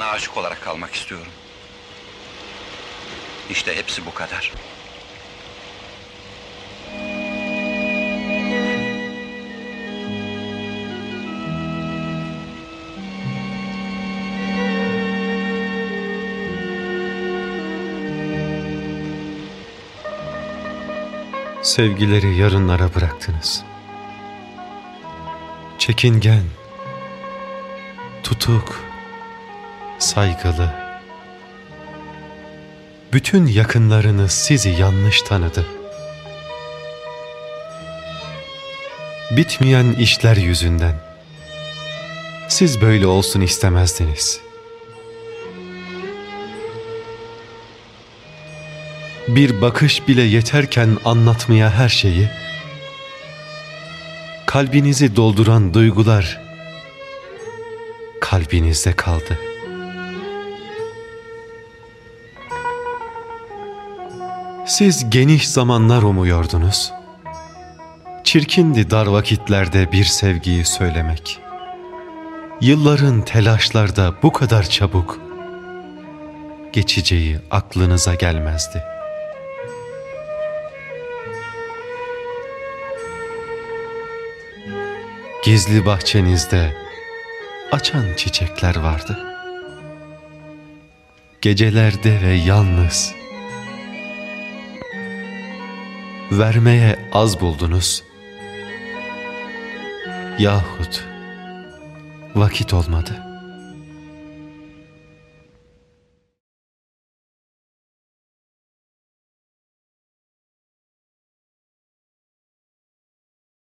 açık olarak kalmak istiyorum. İşte hepsi bu kadar. Sevgileri yarınlara bıraktınız. Çekingen, tutuk, saygılı. Bütün yakınlarınız sizi yanlış tanıdı. Bitmeyen işler yüzünden. Siz böyle olsun istemezdiniz. Bir bakış bile yeterken anlatmaya her şeyi, kalbinizi dolduran duygular kalbinizde kaldı. Siz geniş zamanlar umuyordunuz. Çirkindi dar vakitlerde bir sevgiyi söylemek. Yılların telaşlarda bu kadar çabuk geçeceği aklınıza gelmezdi. Gizli bahçenizde açan çiçekler vardı. Gecelerde ve yalnız vermeye az buldunuz. Yahut vakit olmadı.